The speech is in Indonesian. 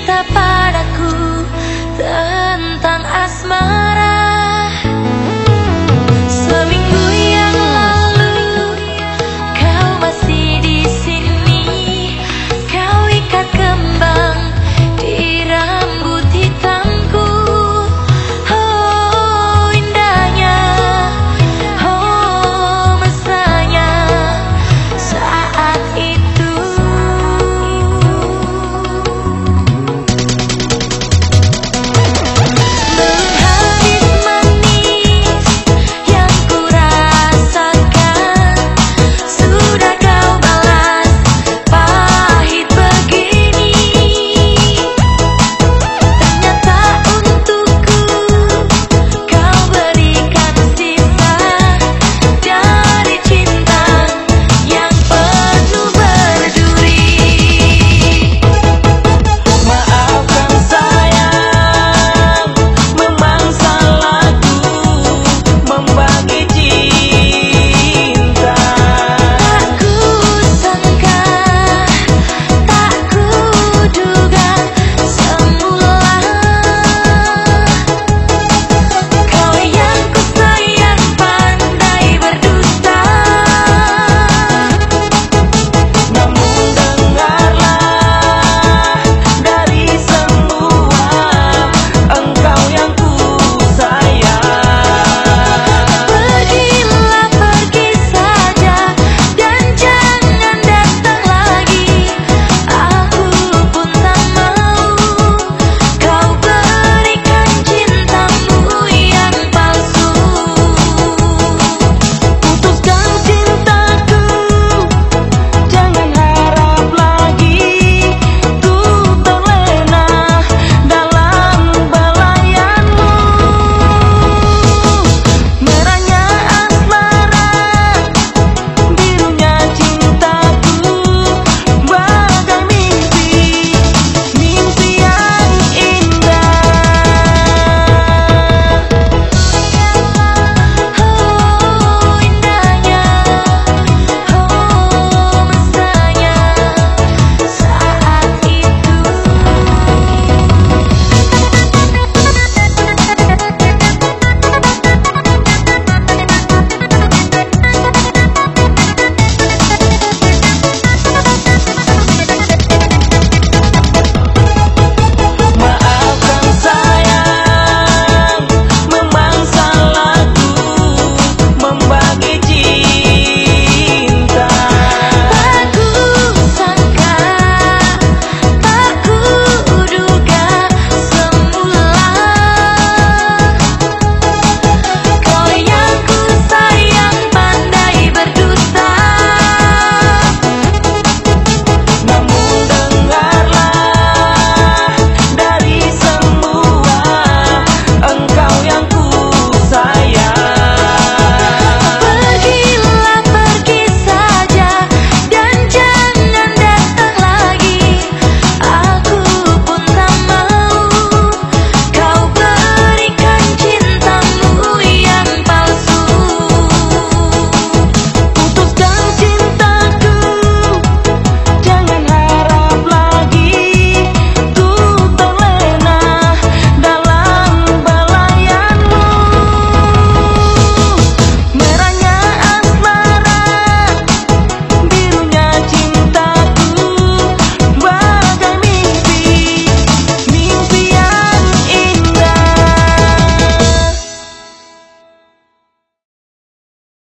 cerita padaku